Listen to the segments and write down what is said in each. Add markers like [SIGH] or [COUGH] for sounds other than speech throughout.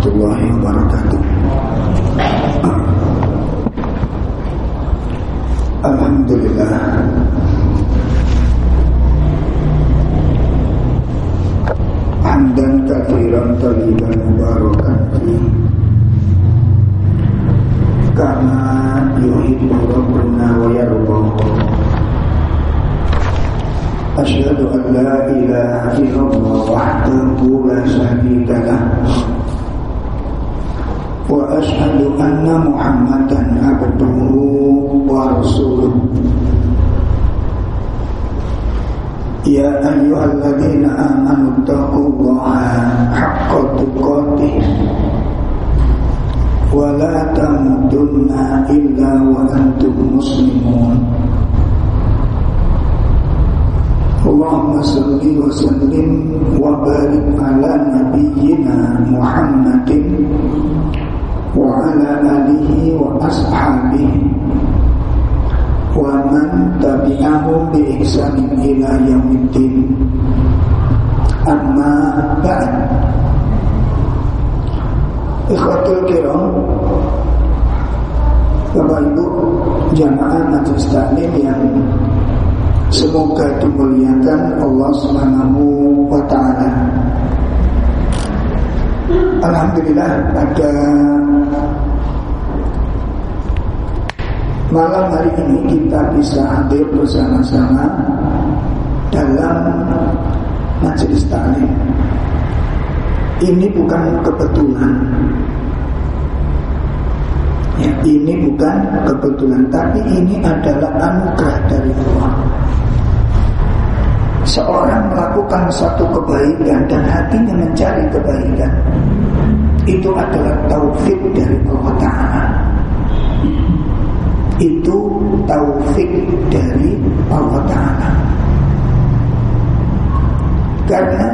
warahmatullahi wabarakatuh. Alhamdulillah. Hamdan kafiran talibah mubarakan Karena yuhibu Rabbuna wa yarubahu أشهد أن لا إله إلا الله وحده لا شريك له وأشهد أن محمدا عبده ورسوله يا أيها الذين آمنوا اتقوا الله حق تقاته ولا تموتن إلا وأنتم مسلمون اللهم صل وسلم وبارك على نبينا محمد وعلى آله وأصحابه ومن تبعهم بإحسان إلى يوم الدين أما بعد Ikhwatul kiram Bapak Ibu Jamaah Majelis Taklim yang Semoga dimuliakan Allah Subhanahu wa taala. Alhamdulillah pada malam hari ini kita bisa hadir bersama-sama dalam majelis taklim. Ini bukan kebetulan. Ya, ini bukan kebetulan, tapi ini adalah anugerah dari Allah seorang melakukan satu kebaikan dan hatinya mencari kebaikan itu adalah taufik dari Allah Ta'ala. Itu taufik dari Allah Ta'ala. Karena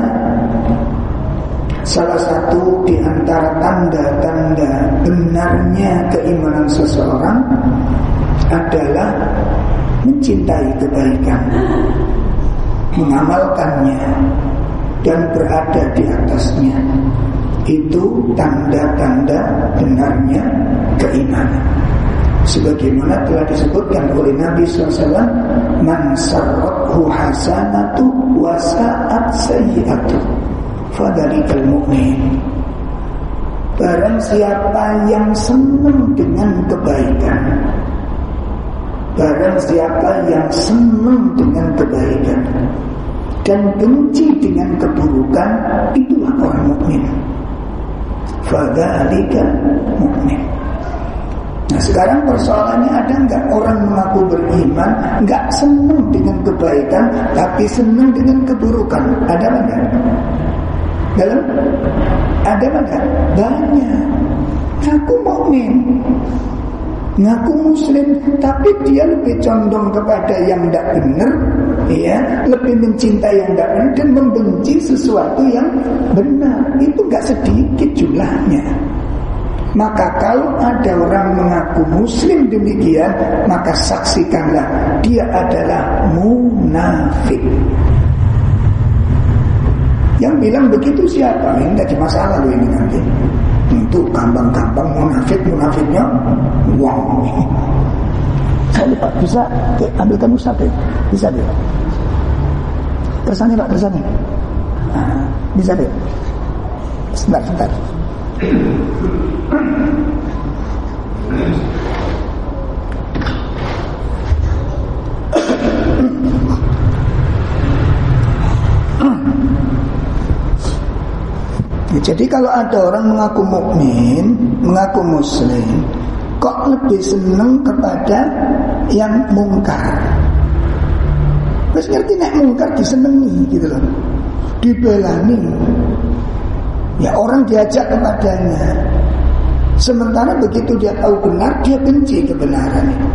salah satu di antara tanda-tanda benarnya keimanan seseorang adalah mencintai kebaikan mengamalkannya dan berada di atasnya. Itu tanda-tanda benarnya keimanan. Sebagaimana telah disebutkan oleh Nabi SAW man sarrathu hasanatu wa sa'at sayyi'atu fadhalikal mu'min. Barang siapa yang senang dengan kebaikan Barang siapa yang senang dengan kebaikan dan benci dengan keburukan itulah orang mukmin. Fadzalika mukmin. Nah sekarang persoalannya ada nggak orang mengaku beriman nggak senang dengan kebaikan tapi senang dengan keburukan ada nggak? Dalam ada nggak? Banyak. Aku mukmin ngaku muslim tapi dia lebih condong kepada yang tidak benar ya lebih mencintai yang tidak benar dan membenci sesuatu yang benar. Itu gak sedikit jumlahnya. Maka kalau ada orang mengaku muslim demikian maka saksikanlah dia adalah munafik. Yang bilang begitu siapa? Ini tidak masalah loh ini nanti untuk gampang-gampang munafik munafiknya uang saya pak bisa ambilkan musafir bisa deh tersani pak tersani nah, bisa deh sebentar sebentar jadi kalau ada orang mengaku mukmin, mengaku muslim, kok lebih senang kepada yang mungkar. Terus ngerti nek mungkar disenangi gitu loh. Dibelani. Ya orang diajak kepadanya. Sementara begitu dia tahu benar, dia benci kebenaran itu.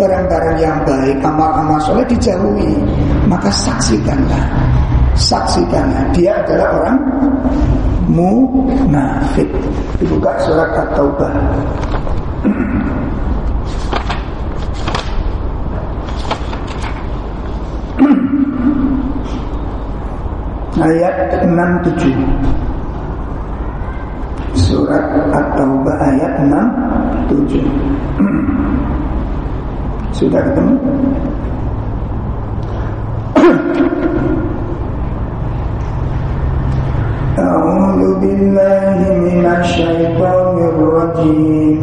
Barang-barang yang baik, amal-amal soleh dijauhi. Maka saksikanlah. Saksikanlah. Dia adalah orang munafik. Dibuka surat At-Taubah. Ayat 67 Surat At-Taubah ayat 67. [CLEARS THROAT] Sudah ketemu? بالله من الشيطان الرجيم.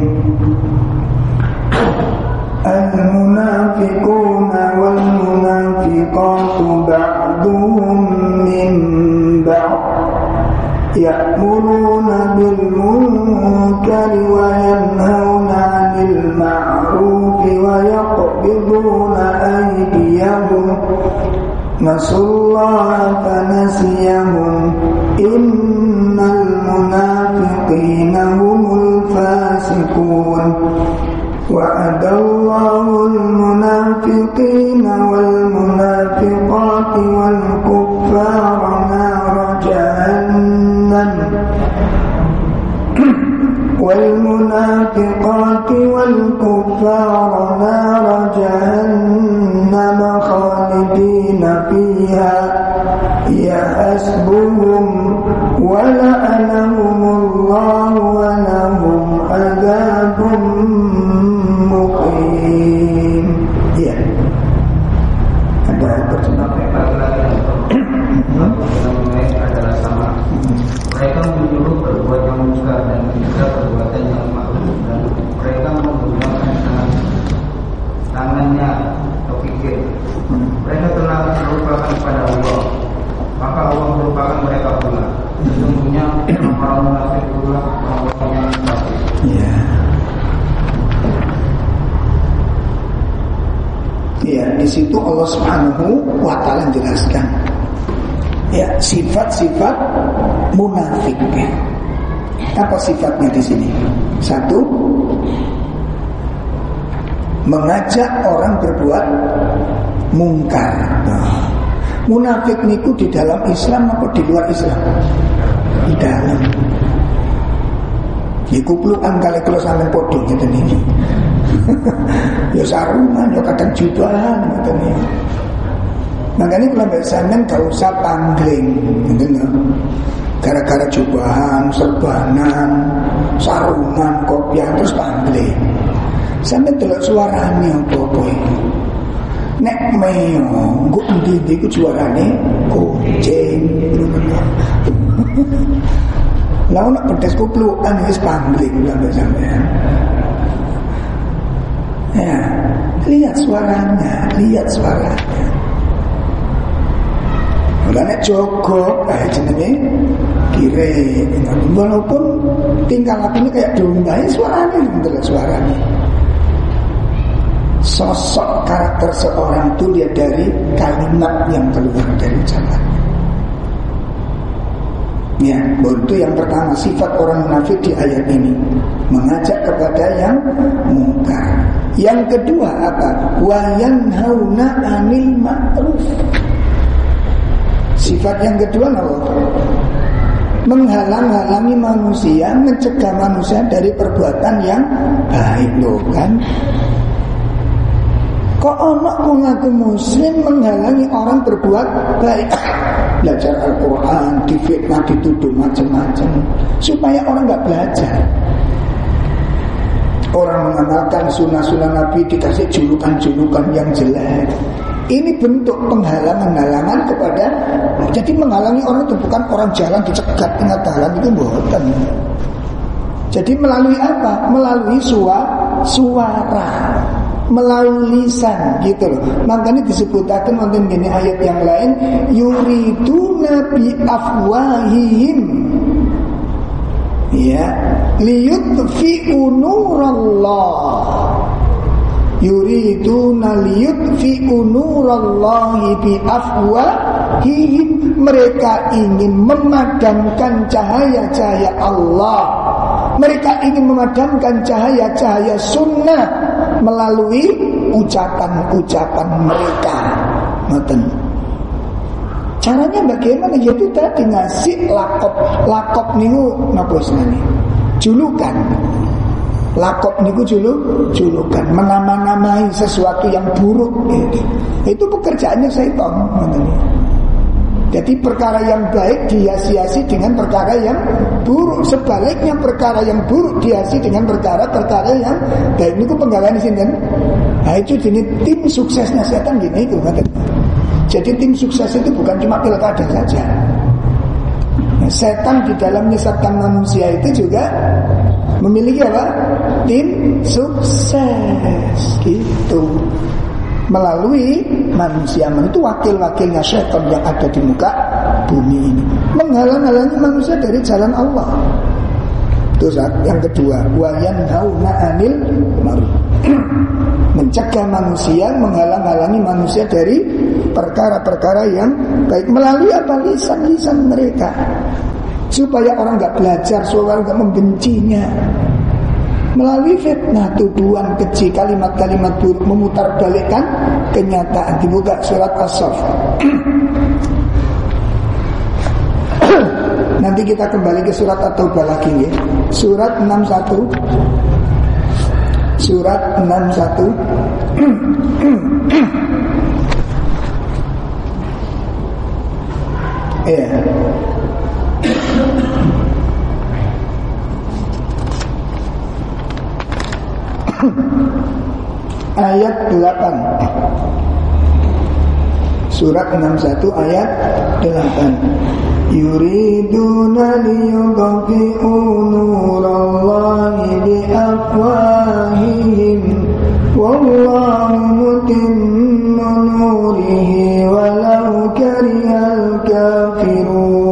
المنافقون والمنافقات بعضهم من بعض يأمرون بالمنكر وينهون عن المعروف ويقبضون أيديهم. نسوا الله فنسيهم. إن المنافقين هم الفاسقون. وعد الله المنافقين والمنافقات والكفار نار جهنم. والمنافقات والكفار نار جهنم خالدين فيها. يحسبهم ولعنهم الله ولهم عذاب مقيم ya ada terjemahan adalah sama mereka menyuruh berbuat yang munkar dan juga perbuatan yang makruh dan mereka menggunakan tangan tangannya berpikir mereka telah melupakan kepada sesungguhnya orang munafik pula orang yang ya di situ Allah Subhanahu wa taala jelaskan ya sifat-sifat munafik. Apa sifatnya di sini? Satu, mengajak orang berbuat mungkar. Nah, munafik niku di dalam Islam apa di luar Islam? Dalam. Ya kuplukan kali kalau sampai podo gitu nih. [LAUGHS] ya sarungan, ya kadang jubahan gitu nih. Makanya kalau mbak sampean gak usah pangling, gitu Gara-gara jubahan, serbanan, sarungan, kopiah terus pangling. Sampai delok suaranya apa-apa. Nek meo, nggo endi iku suarane kucing. [LAUGHS] Lah nak pedes kuplukan wis pangling sampai sampean. Ya, lihat suaranya, lihat suaranya. Mulane Joko kayak jenenge kire. Walaupun tingkah lakunya kayak domba, ya suaranya suaranya. Sosok karakter seorang itu lihat dari kalimat yang keluar dari ucapannya. Ya, itu yang pertama sifat orang munafik di ayat ini mengajak kepada yang mungkar. Yang kedua apa? Wayanhauna anil ma'ruf. Sifat yang kedua apa? Menghalang-halangi manusia, mencegah manusia dari perbuatan yang baik loh kan? Kok anak mengaku muslim menghalangi orang berbuat baik? Belajar Al-Quran, difitnah, dituduh macam-macam. Supaya orang nggak belajar. Orang mengamalkan sunnah-sunnah Nabi dikasih julukan-julukan yang jelek. Ini bentuk penghalangan-halangan kepada Jadi menghalangi orang itu bukan orang jalan dicegat tengah jalan itu bukan Jadi melalui apa? Melalui suara, suara melalui lisan gitu loh. Makanya disebutkan wonten gini ayat yang lain yuriduna bi afwahihim. Ya liyutfi'u nurallah. Yuriduna liyutfi'u nurallahi bi afwahihim. Mereka ingin memadamkan cahaya-cahaya Allah. Mereka ingin memadamkan cahaya-cahaya sunnah melalui ucapan-ucapan mereka. Ngoten. Caranya bagaimana? Yaitu tadi ngasih lakop lakop niku napa senane? Julukan. Lakop niku juluk, julukan, menama-namai sesuatu yang buruk itu. Itu pekerjaannya setan, ngoten. Jadi perkara yang baik dihiasi dengan perkara yang buruk. Sebaliknya perkara yang buruk dihiasi dengan perkara-perkara yang baik. Ini penggalan di sini. Nah itu jenis tim suksesnya setan gini itu Jadi tim sukses itu bukan cuma pilkada saja. Nah, setan di dalam menyesatkan manusia itu juga memiliki apa? Tim sukses gitu melalui manusia itu wakil-wakilnya syaitan yang ada di muka bumi ini. Menghalang-halangi manusia dari jalan Allah. Terus yang kedua wayan hauna anil [CLEARS THROAT] mencegah manusia menghalang-halangi manusia dari perkara-perkara yang baik melalui apa? Lisan-lisan mereka. Supaya orang nggak belajar supaya orang nggak membencinya melalui fitnah tuduhan keji kalimat-kalimat buruk memutarbalikkan kenyataan. Dibuka surat as-saff [COUGHS] Nanti kita kembali ke surat At-Taubah lagi ya. Surat 61 Surat 61 Iya [COUGHS] [COUGHS] ayat 8 Surat 61 ayat 8 Yuriduna liyudhafi'u nurallahi biafwahihim. Wallahu mutimmu nurihi walau karihal kafirun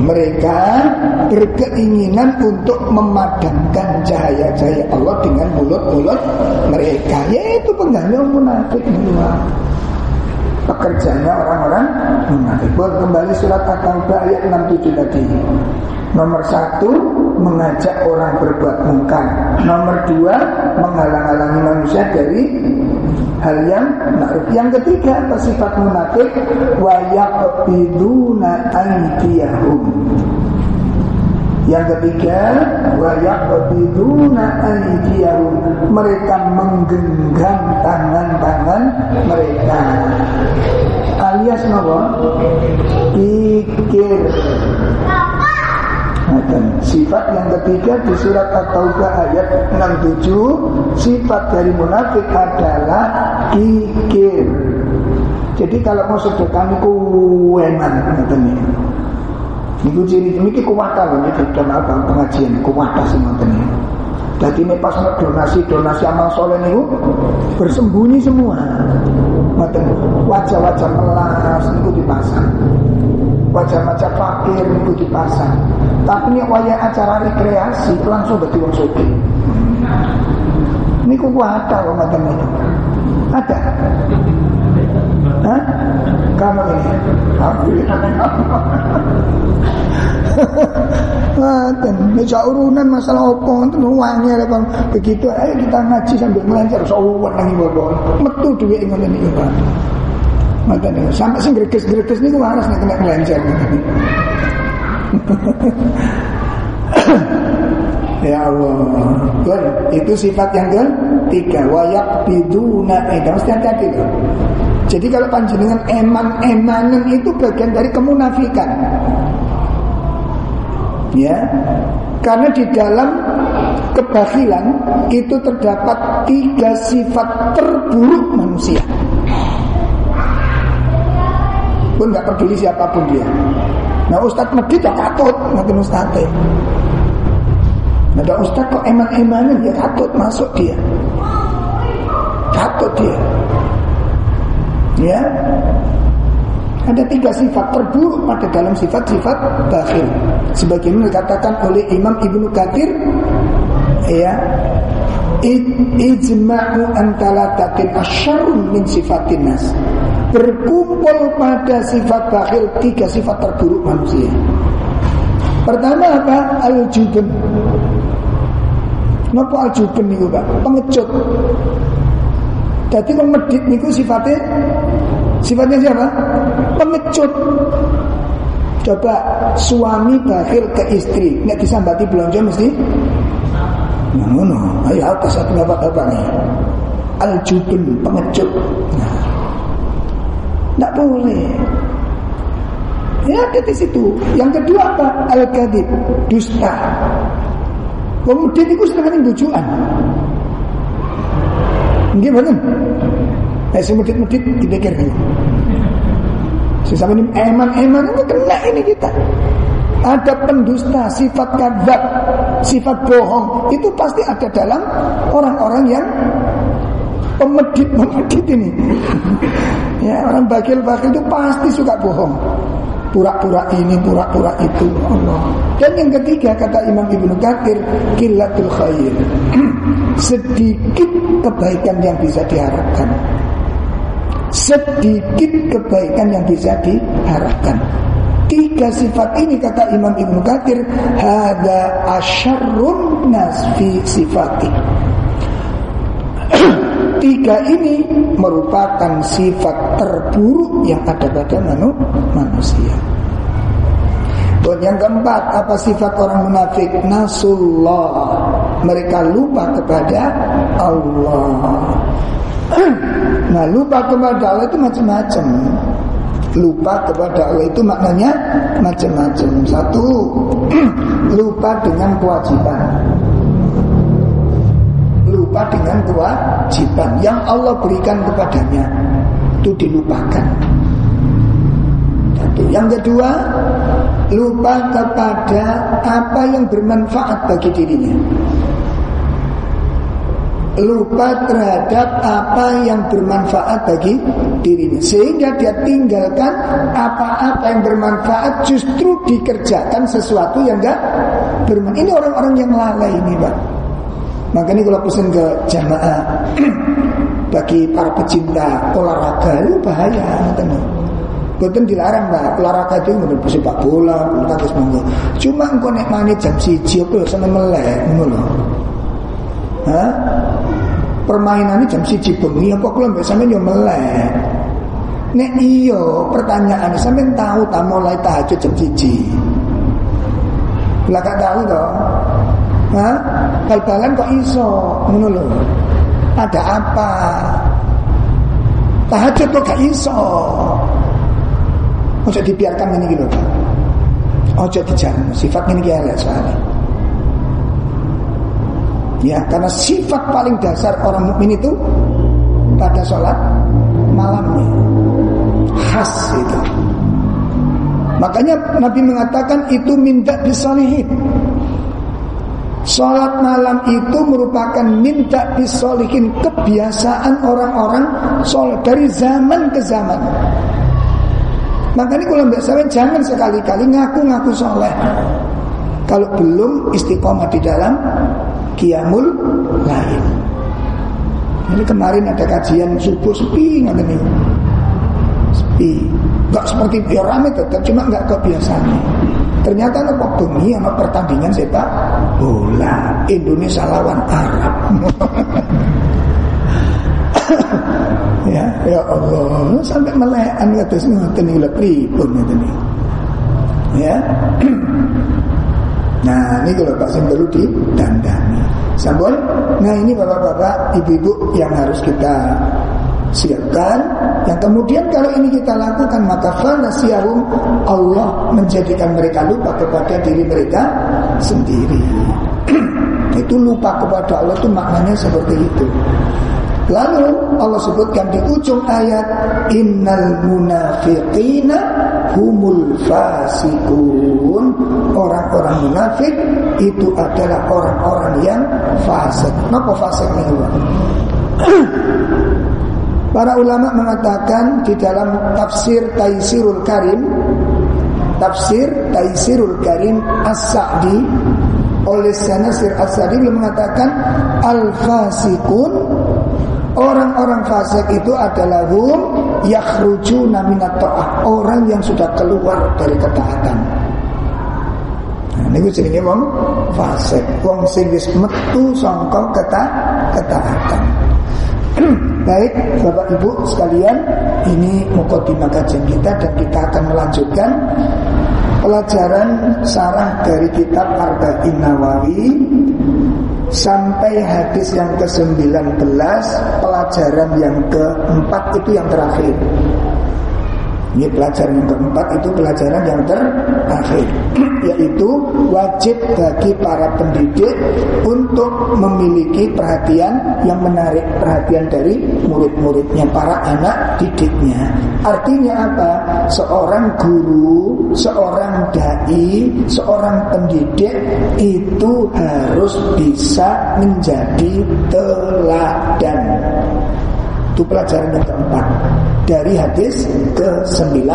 mereka berkeinginan untuk memadamkan cahaya-cahaya Allah dengan mulut-mulut mereka yaitu pengganda munafik semua pekerjaannya orang-orang munafik. Buat kembali surat At-Taubah ayat 67 tadi. Nomor satu mengajak orang berbuat mungkar. Nomor dua menghalang-halangi manusia dari hal yang ma'ruf. Yang ketiga apa sifat munafik wa yaqbiduna aydiyahum. Yang ketiga wa yaqbiduna aydiyahum. Mereka menggenggam tangan-tangan mereka. Alias napa? Pikir Sifat yang ketiga di surat At-Taubah ayat 67 Sifat dari munafik adalah kikir. Jadi kalau mau sedekah niku eman ngoten Niku ciri niki kuwata lho niki dalam apa pengajian kuwata sing ngoten Jadi ini pas donasi-donasi amal soleh niku bersembunyi semua. Wajah-wajah melas niku dipasang. Wajah-wajah fakir itu dipasang. Tapi ini wajah acara rekreasi langsung berarti wong. Ini kuku ada kok macam itu. Ada. Hah? Kamu ini. Alhamdulillah. [LAUGHS] Ngaten, meja urunan masalah opo itu wangi ada begitu ayo kita ngaji sambil melancar sawan lagi bawa metu ngoten iki Pak. Mata nih, sih greges-greges nih harus nih kena melencer. [COUGHS] ya Allah, Tuhan, itu sifat yang ketiga. Wayak biduna itu mesti hati-hati. Jadi kalau panjenengan eman-emanan itu bagian dari kemunafikan. Ya, karena di dalam kebakilan itu terdapat tiga sifat terburuk manusia pun nggak peduli siapa pun dia. Nah Ustadz Medit ya katut, nanti Ustadz Nah ada Ustadz kok eman-emanan ya katut masuk dia. Katut dia. Ya, ada tiga sifat terburuk pada dalam sifat-sifat bakhil. Sebagaimana dikatakan oleh Imam Ibnu Katsir ya ijma'u antalatatin asyarun min sifatin nas berkumpul pada sifat bakhil tiga sifat terburuk manusia pertama apa al-jubun Napa al-jubun niku Pak? Pengecut. Jadi wong medit niku sifatnya sifatnya siapa? Pengecut. Coba suami bakhil ke istri, nek disambati belanja mesti Nah, ngono. Ayo atas satu bapak-bapak nih. Al-jubun pengecut. Nah. Tidak boleh. Ya ada di situ. Yang kedua apa? Al-kadib, dusta. Kemudian itu sedangkan bujuan. Gimana? Eh, si medit-medit dipikir gitu. Sesama ini eman-eman ini kena ini kita. Ada pendusta, sifat kadzab, sifat bohong. Itu pasti ada dalam orang-orang yang pemedit-pemedit ini. ya, orang bakil-bakil itu pasti suka bohong. Pura-pura ini, pura-pura itu. Allah. Dan yang ketiga kata Imam Ibnu Katsir, kilatul khair. [CLEARS THROAT] Sedikit kebaikan yang bisa diharapkan sedikit kebaikan yang bisa diharapkan. Tiga sifat ini kata Imam Ibnu Katsir, hada asyarrun nas fi sifati. [CLEARS THROAT] Tiga ini merupakan sifat terburuk yang ada pada manu, manusia. Dan yang keempat, apa sifat orang munafik? Nasullah. Mereka lupa kepada Allah. [CLEARS THROAT] Nah lupa kepada Allah itu macam-macam Lupa kepada Allah itu maknanya macam-macam Satu [CLEARS THROAT] Lupa dengan kewajiban Lupa dengan kewajiban Yang Allah berikan kepadanya. Itu dilupakan. Satu. Yang kedua Lupa kepada apa yang bermanfaat bagi dirinya. Lupa terhadap apa yang bermanfaat bagi dirinya. Sehingga dia tinggalkan apa-apa yang bermanfaat justru dikerjakan sesuatu yang enggak bermanfaat. Ini orang-orang yang lalai ini Pak makanya kalau pesan ke jamaah [CLEARS THROAT] bagi para pecinta olahraga itu bahaya teman Betul dilarang pak olahraga itu nggak sepak bola, tangkis monggo. Cuma engkau nek mani jam siji, aku sama melek, ngono Hah? Permainan ini jam siji bengi apa kula mbek sampean yo melek. Nek iyo pertanyaan sampean tahu tak mulai tahajud jam siji. Lah gak tahu toh. Hah? Bal-balan kok iso ngono lho. Ada apa? Tahajud kok gak iso. Ojo dibiarkan ini gitu. Ojo dijamu, sifat ini kaya soalnya. Ya, karena sifat paling dasar orang mukmin itu pada sholat malamnya khas itu. Makanya Nabi mengatakan itu minta disolihin. Sholat malam itu merupakan minta disolihin kebiasaan orang-orang sholat dari zaman ke zaman. Makanya kalau mbak saya jangan sekali-kali ngaku-ngaku sholat. Kalau belum istiqomah di dalam Qiyamul lain. Ini kemarin ada kajian subuh sepi nggak nih? Sepi. Gak seperti rame tetap cuma nggak kebiasaan. Ternyata ada bengi sama pertandingan sepak bola Indonesia lawan Arab. ya, ya Allah, sampai melekan kata ngoten iki lho pripun ngoten Ya. Nah ini kalau Pak perlu didandani Sampun Nah ini bapak-bapak ibu-ibu yang harus kita siapkan Yang kemudian kalau ini kita lakukan Maka fanasiyahum Allah menjadikan mereka lupa kepada diri mereka sendiri. [CLEARS THROAT] Itu lupa kepada Allah itu maknanya seperti itu. Lalu Allah sebutkan di ujung ayat Innal munafiqina humul fasikun Orang-orang munafik itu adalah orang-orang yang fasik. Kenapa fasik nih [CLEARS THROAT] Para ulama mengatakan di dalam tafsir Taisirul Karim Tafsir Taisirul Karim As-Sa'di oleh Sanasir As-Sa'di mengatakan Al-Fasikun Orang-orang fasik itu adalah hum yakhrujuna minat ta'ah, orang yang sudah keluar dari ketaatan. Nah, ini jenenge wong fasik, wong sing metu sangka keta ketaatan. [CLEARS THROAT] Baik Bapak Ibu sekalian Ini mukadimah kajian kita Dan kita akan melanjutkan Pelajaran sarah dari kitab Arba'in Nawawi Sampai hadis yang ke-19 Pelajaran yang keempat itu yang terakhir ini pelajaran yang keempat itu pelajaran yang terakhir. [CLEARS THROAT] Yaitu wajib bagi para pendidik Untuk memiliki perhatian yang menarik perhatian dari murid-muridnya Para anak didiknya. Artinya apa? Seorang guru, seorang da'i, seorang pendidik Itu harus bisa menjadi teladan. Itu pelajaran yang keempat dari hadis ke-19.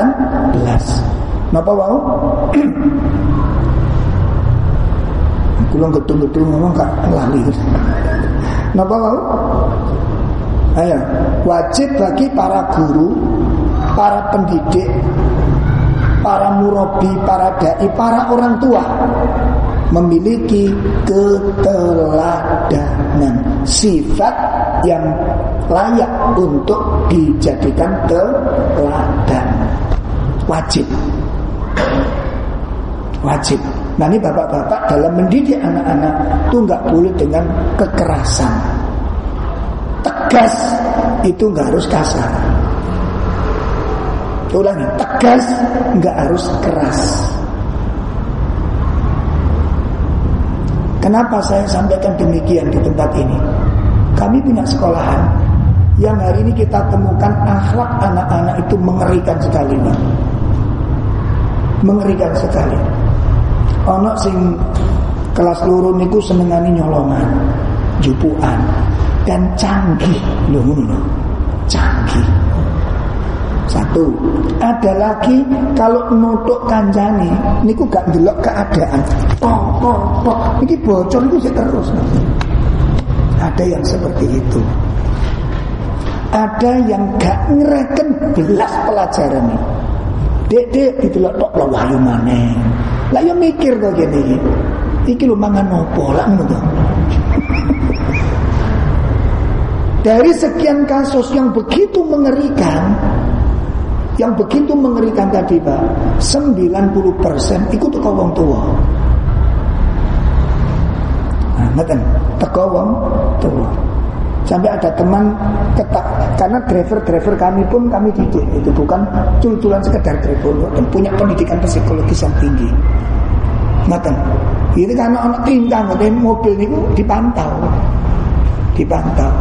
Napa wau? [CLEARS THROAT] Kulo gedung-gedung ngomong gak lali. Napa wau? Ayo, wajib bagi para guru, para pendidik, para murabi, para dai, para orang tua memiliki keteladanan sifat yang layak untuk dijadikan teladan. Wajib. Wajib. Nah ini bapak-bapak dalam mendidik anak-anak itu nggak boleh dengan kekerasan. Tegas itu nggak harus kasar. Ulangi tegas nggak harus keras. Kenapa saya sampaikan demikian di tempat ini? Kami punya sekolahan yang hari ini kita temukan akhlak anak-anak itu mengerikan sekali, Pak. Mengerikan sekali. Ono sing kelas loro niku senengani nyolongan, jupuan dan canggih. Loh ngono Canggih. Satu, ada lagi kalau nutuk kanjani, niku gak delok keadaan. Pok, pok, pok. Ini bocor itu terus. Ada yang seperti itu. Ada yang gak ngereken belas pelajaran ini. Dek, dek, itu loh, tok lo wahyu mana. Lah ya mikir kok gini. Iki lu mangan nopo lah ngono [LAUGHS] Dari sekian kasus yang begitu mengerikan, yang begitu mengerikan tadi Pak 90% ikut teko wong tua nah ngeten teko tua sampai ada teman ketak karena driver-driver kami pun kami didik. Itu bukan cul-culan sekedar driver dan punya pendidikan psikologis yang tinggi. Ngeten ini karena anak tingkang mobil itu dipantau. Dipantau.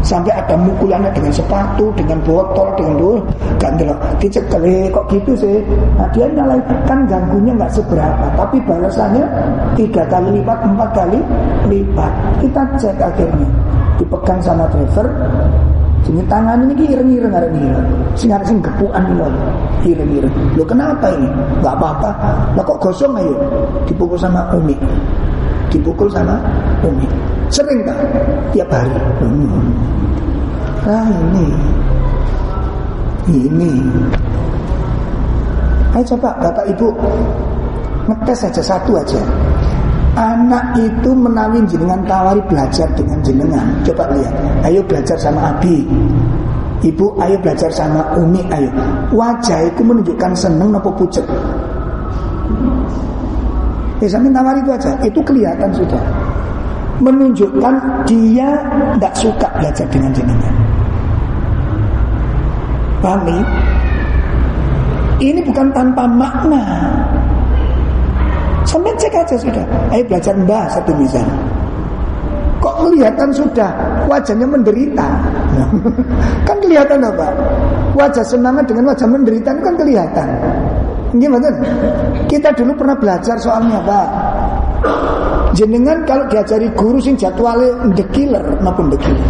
Sampai ada mukulannya dengan sepatu, dengan botol, dengan dulu gak ndelok. Dicekel kok gitu sih. Nah dia nyalain. Kan ganggunya nggak seberapa, tapi balasannya tiga kali lipat, empat kali lipat. Kita cek akhirnya dipegang sama driver, Sini tangan ini ireng-ireng ada nih, sing ada sing gepuan nih ireng-ireng. Lo kenapa ini? Gak apa-apa. Lah kok gosong ayo? Dipukul sama Umi, dipukul sama Umi. Sering tak? Tiap hari. Hmm. Nah ini, ini. Ayo coba bapak ibu ngetes saja satu aja. Anak itu menawi jenengan tawari belajar dengan jenengan. Coba lihat. Ayo belajar sama Abi. Ibu ayo belajar sama Umi ayo. Wajah itu menunjukkan seneng apa pucet. Ya sampai tawari itu aja. Itu kelihatan sudah. Menunjukkan dia tidak suka belajar dengan jenengan. Paham Ini bukan tanpa makna. Cek aja sudah. Ayo belajar mbah satu misal. Kok kelihatan sudah wajahnya menderita? [LAUGHS] kan kelihatan apa? Wajah semangat dengan wajah menderita kan kelihatan. Gimana? Kita dulu pernah belajar soalnya apa? Jenengan kalau diajari guru sing jadwalnya the killer maupun the killer.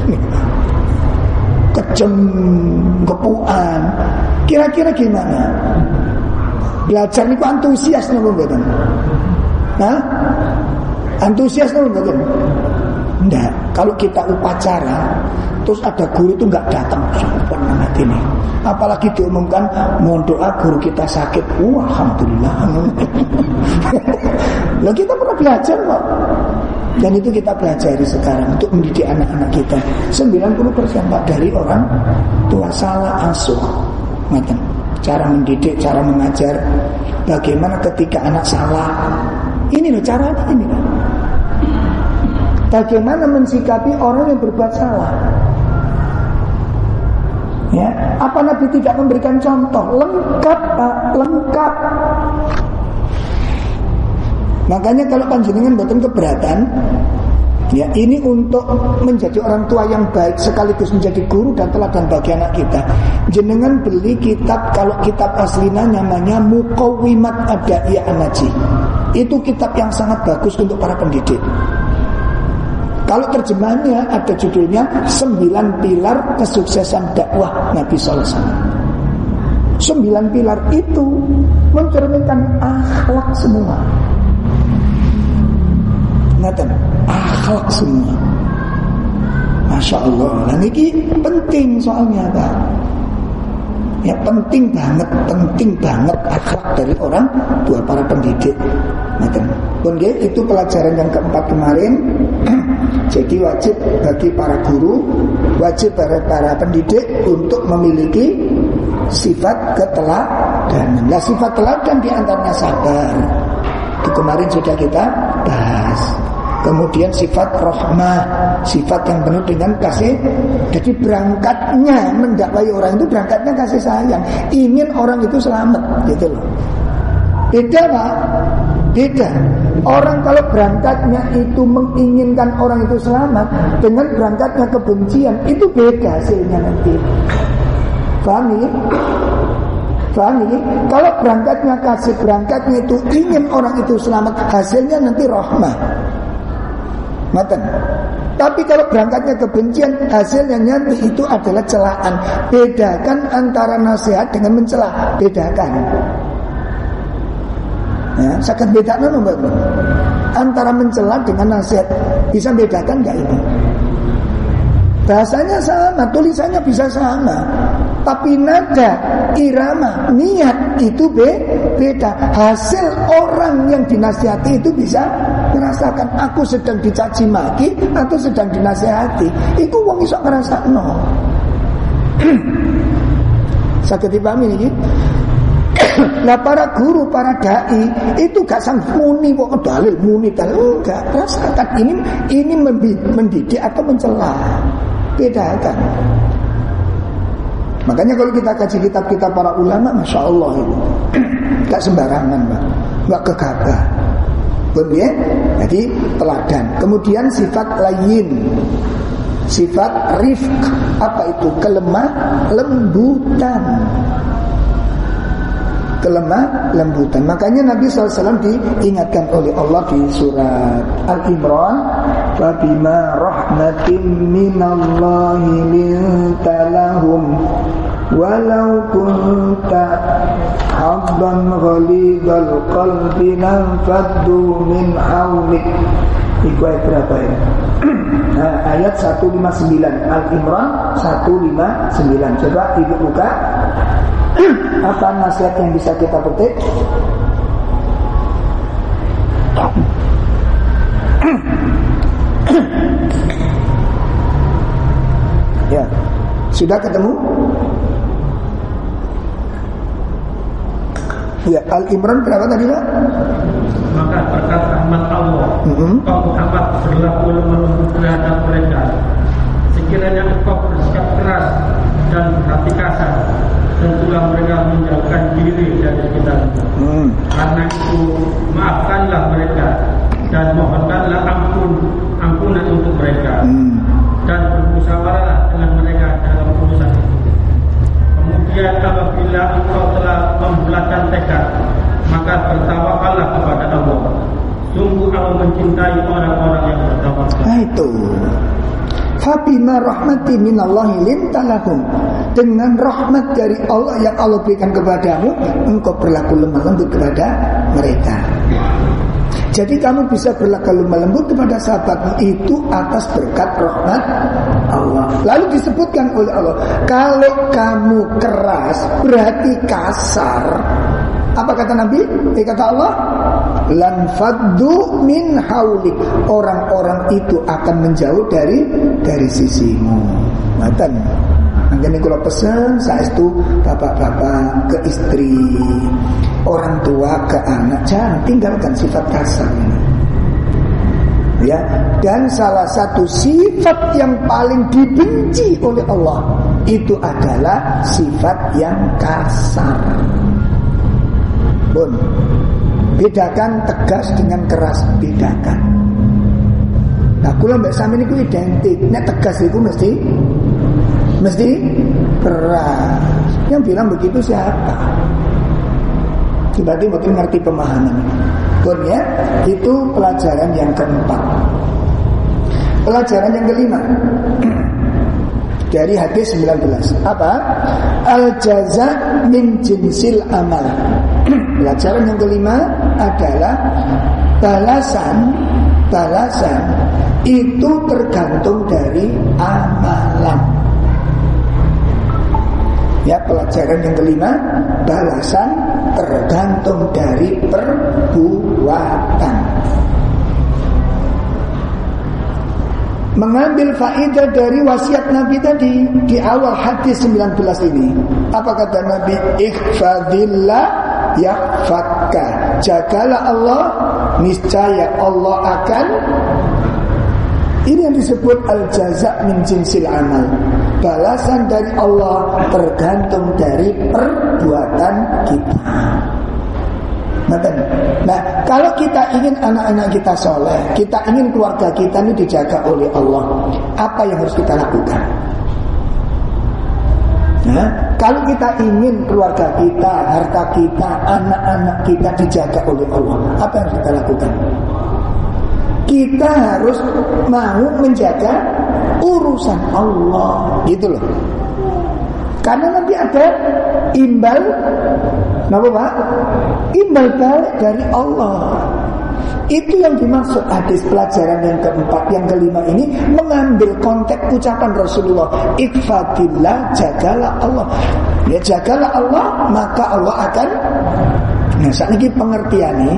Kejem, kepuan. Kira-kira gimana? Belajar niku antusias nopo? Hah? Antusias nopo mboten? Enggak. Kalau kita upacara terus ada guru itu enggak datang, banget ini. Apalagi diumumkan mohon doa guru kita sakit. Wah, alhamdulillah. [LAUGHS] Lah kita pernah belajar kok. Dan itu kita pelajari sekarang untuk mendidik anak-anak kita. 90% Pak dari orang tua salah asuh. Mata. Cara mendidik, cara mengajar. Bagaimana ketika anak salah. Ini loh caranya ini loh. Bagaimana mensikapi orang yang berbuat salah. Ya, apa Nabi tidak memberikan contoh? Lengkap, Pak, lengkap. Makanya kalau panjenengan buatan keberatan, Ya, ini untuk menjadi orang tua yang baik sekaligus menjadi guru dan teladan bagi anak kita. Jenengan beli kitab kalau kitab aslinya namanya Mukawimat Adaiya Anaji. Itu kitab yang sangat bagus untuk para pendidik. Kalau terjemahannya ada judulnya Sembilan Pilar Kesuksesan Dakwah Nabi SAW. Sembilan pilar itu mencerminkan akhlak semua. Ngeten, akhlak semua. Masya Allah. Nah ini penting soalnya Pak. Ya penting banget, penting banget akhlak dari orang tua para pendidik. Ngeten. Kemudian itu pelajaran yang keempat kemarin. [CLEARS THROAT] Jadi wajib bagi para guru, wajib para para pendidik untuk memiliki sifat keteladanan. Nah sifat teladan di antaranya sabar. Itu kemarin sudah kita bahas. Kemudian sifat rohmah Sifat yang penuh dengan kasih Jadi berangkatnya mendakwai orang itu Berangkatnya kasih sayang Ingin orang itu selamat gitu loh Beda pak Beda Orang kalau berangkatnya itu menginginkan orang itu selamat Dengan berangkatnya kebencian Itu beda hasilnya nanti? Paham ini? Kalau berangkatnya kasih berangkatnya itu ingin orang itu selamat, hasilnya nanti rahmah. Matan. Tapi kalau berangkatnya kebencian, hasilnya nanti itu adalah celaan. Bedakan antara nasihat dengan mencela. Bedakan. Ya, sakit bedakan Antara mencela dengan nasihat bisa bedakan nggak ini? Bahasanya sama, tulisannya bisa sama. Tapi nada, irama, niat itu be beda. Hasil orang yang dinasihati itu bisa merasakan aku sedang dicaci maki atau sedang dinasihati. Itu wong iso ngerasa no. [CLEARS THROAT] Sakit dipahami ini. Nah [CLEARS THROAT] para guru, para dai itu gak sang muni kok dalil, muni dalil enggak. Rasakan ini ini mendidik atau mencela. Bedakan. Makanya kalau kita kaji kitab-kitab para ulama, masya Allah itu [CLEARS THROAT] nggak sembarangan, mbak, nggak kegagah. Kemudian, jadi teladan. Kemudian sifat lain, sifat rifq, apa itu? Kelemah lembutan kelemah lembutan. Makanya Nabi SAW diingatkan oleh Allah di surat Al-Imran, "Fabima rahmatin minallahi linta lahum walau kunta habban ghalidhal qalbi faddu min hawlik." Iku ayat berapa ya? [CLEARS THROAT] Nah, ayat 159 Al-Imran 159 Coba ibu buka [CLEARS THROAT] apa nasihat yang bisa kita petik? [CLEARS THROAT] ya, sudah ketemu? Ya, Al Imran berapa tadi Pak? Maka berkat rahmat Allah, mm -hmm. kau Muhammad berlaku lemah terhadap mereka. Sekiranya engkau bersikap keras dan hati kasar, tentulah mereka menjauhkan diri dari kita. Hmm. Karena itu mencintai orang-orang yang bertawakal. Nah, itu. Fabima rahmati minallahi lintalahum Dengan rahmat dari Allah yang Allah berikan kepadamu Engkau berlaku lemah lembut kepada mereka Jadi kamu bisa berlaku lemah lembut kepada sahabatmu Itu atas berkat rahmat Allah Lalu disebutkan oleh Allah Kalau kamu keras berarti kasar Apa kata Nabi? Eh kata Allah, lan faddu min haulik. Orang-orang itu akan menjauh dari dari sisimu. Matan. Kalau pesan saya itu bapak-bapak ke istri, orang tua ke anak, jangan tinggalkan sifat kasar ini. Ya, dan salah satu sifat yang paling dibenci oleh Allah itu adalah sifat yang kasar. Bun, bedakan tegas dengan keras, bedakan. Nah, kula mbak sami niku identik. Nek tegas itu mesti mesti keras. Yang bilang begitu siapa? Mungkin ngerti pemahaman. Pun ya, itu pelajaran yang keempat. Pelajaran yang kelima dari hadis 19 apa? Al jaza min jinsil amal. [CLEARS THROAT] Pelajaran yang kelima adalah balasan balasan itu tergantung dari amalan. Ya pelajaran yang kelima balasan tergantung dari perbuatan mengambil faidah dari wasiat Nabi tadi di awal hadis 19 ini. Apa kata Nabi? Ikhfadillah yakfatka. Jagalah Allah, niscaya Allah akan ini yang disebut al-jaza min jinsil amal. Balasan dari Allah tergantung dari perbuatan kita. Nah, kalau kita ingin anak-anak kita soleh, kita ingin keluarga kita ini dijaga oleh Allah, apa yang harus kita lakukan? Nah, kalau kita ingin keluarga kita, harta kita, anak-anak kita dijaga oleh Allah, apa yang harus kita lakukan? Kita harus mau menjaga urusan Allah, gitu loh. Karena nanti ada imbal Kenapa Pak? Imbal balik dari Allah. Itu yang dimaksud hadis pelajaran yang keempat. Yang kelima ini Mengambil konteks ucapan Rasulullah. Ikfadillah jagalah Allah. Ya jagalah Allah Maka Allah akan Nah saat ini pengertian ini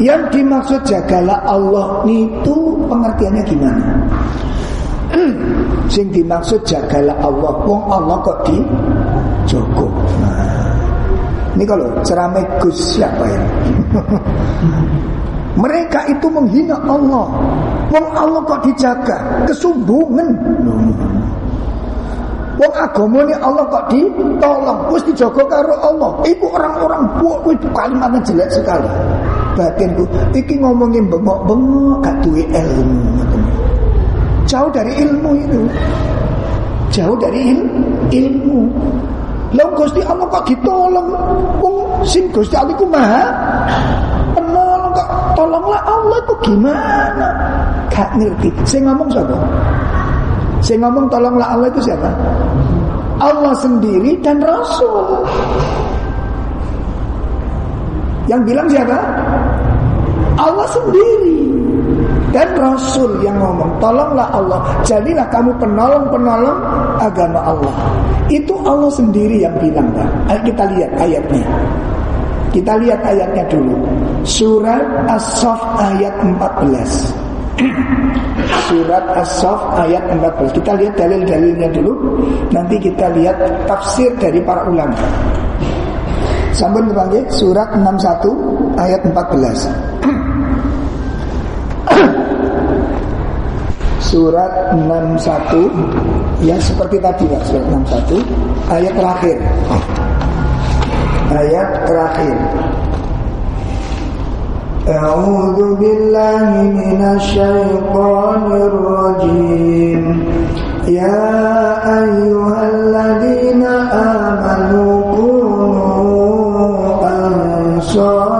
Yang dimaksud jagalah Allah Itu pengertiannya gimana? [CLEARS THROAT] Sing dimaksud jagalah Allah Wong Allah kok di Joko ini kalau ceramah Gus siapa ya? [LAUGHS] Mereka itu menghina Allah. Wong Allah kok dijaga, kesumbungan. Wong agama ini Allah kok ditolong, wis dijaga karo Allah. Iku orang-orang buat itu kalimatnya jelek sekali. Batinku, iki ngomongin bengok-bengok gak duwe ilmu. Jauh dari ilmu itu. Jauh dari il ilmu. Lalu Gusti Allah kok ditolong? Wong sing Gusti Allah ku Maha penolong kok tolonglah Allah itu gimana? Gak ngerti. Saya ngomong siapa? Saya ngomong tolonglah Allah itu siapa? Allah sendiri dan Rasul. Yang bilang siapa? Allah sendiri dan Rasul yang ngomong tolonglah Allah jadilah kamu penolong-penolong agama Allah. Itu Allah sendiri yang bilang Ayo kita lihat ayatnya. Kita lihat ayatnya dulu. Surat As-Saff ayat 14 [CLEARS THROAT] Surat As-Saff ayat 14 Kita lihat dalil-dalilnya dulu. Nanti kita lihat tafsir dari para ulama. Sambung dipanggil Surat 61 ayat 14 [CLEARS THROAT] surat 61 ya seperti tadi Pak surat 61 ayat terakhir ayat terakhir أعوذ بالله من الشيطان الرجيم يا أيها الذين آمنوا كونوا أنصار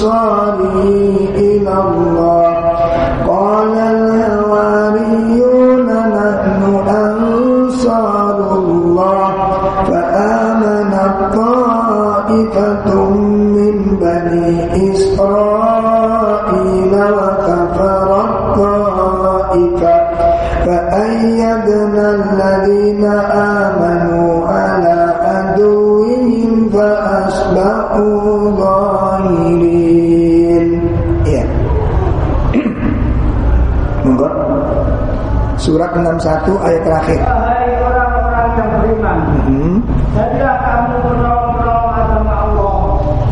أنصاري 1 ayat terakhir. Hai orang-orang yang beriman, hmm. jadilah kamu menolong-menolong agama Allah,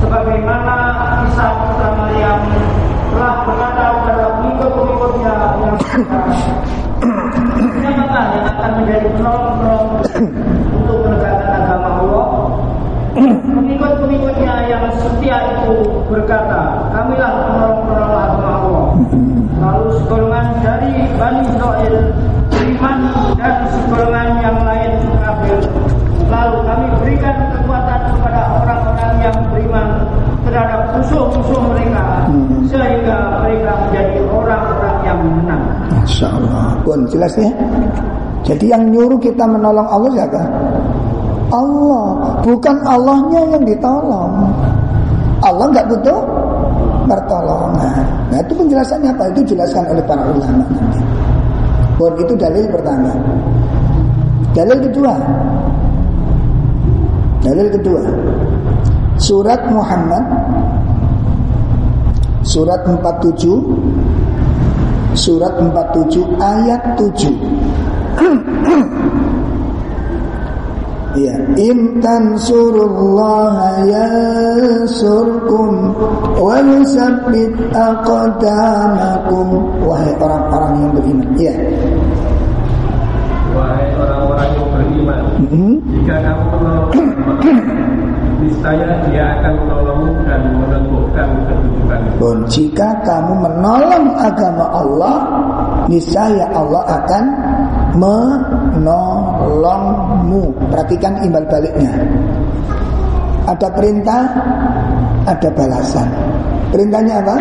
sebagaimana kisah Musa Maryam telah berkata kepada pengikut-pengikutnya yang Siapakah yang mana yang akan menjadi penolong-penolong untuk menegakkan agama Allah? Pengikut-pengikutnya yang setia itu berkata, musuh-musuh mereka. Sehingga mereka menjadi orang-orang yang menang. Masya Allah Pun jelas ya. Jadi yang nyuruh kita menolong Allah siapa? Allah. Bukan Allahnya yang ditolong. Allah nggak butuh pertolongan. Nah itu penjelasannya apa? Itu jelaskan oleh para ulama nanti. Pun itu dalil pertama. Dalil kedua. Dalil kedua. Surat Muhammad Surat 47 Surat 47 ayat 7 [CLEARS THROAT] Ya, in tansurullaha yansurkum wa yusabbit aqdamakum wahai orang-orang yang beriman. Ya. Wahai orang-orang yang beriman, Hmm? jika kamu menolong niscaya dia akan menolongmu Bon, jika kamu menolong agama Allah, niscaya Allah akan menolongmu. Perhatikan imbal baliknya. Ada perintah, ada balasan. Perintahnya apa?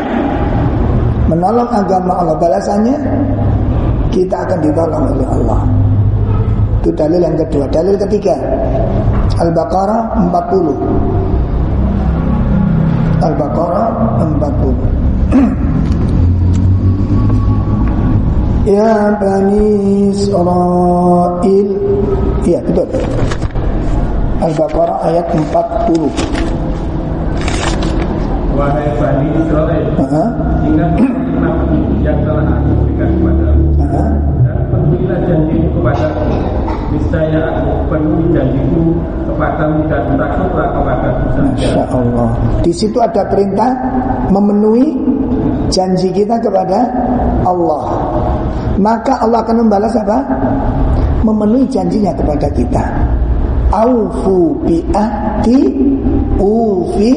Menolong agama Allah. Balasannya kita akan ditolong oleh Allah. Itu dalil yang kedua. Dalil ketiga. Al-Baqarah 40. Al-Baqarah 40. [CLEARS THROAT] Ya Bani Israel Iya betul. Al-Baqarah ayat 40 Wahai Bani Israel, ingat nabi yang telah aku berikan kepadamu dan penuhilah kepadaku. Niscaya aku penuhi janjiku kepadamu dan takutlah kepadaku saja. Allah Di situ ada perintah Memenuhi janji kita kepada Allah Maka Allah akan membalas apa? Memenuhi janjinya kepada kita Aufu bi'ahdi Ufi